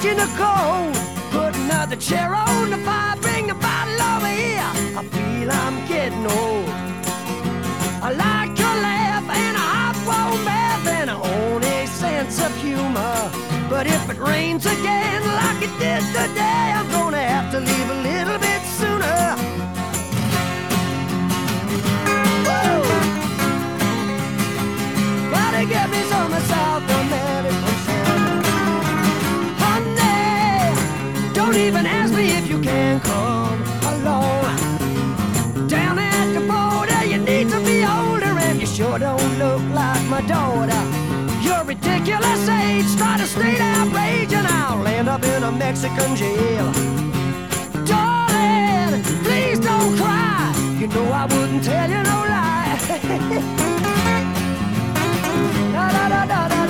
in the cold. Put another chair on the fire, bring the bottle over here. I feel I'm getting old. I like your laugh and a hot warm bath and a own a sense of humor. But if it rains again like it did today, I'm gonna have to leave even ask me if you can come along. Down at the border, you need to be older, and you sure don't look like my daughter. Your ridiculous age, try to state outrage, and I'll end up in a Mexican jail. Darling, please don't cry. You know I wouldn't tell you no lie. da da da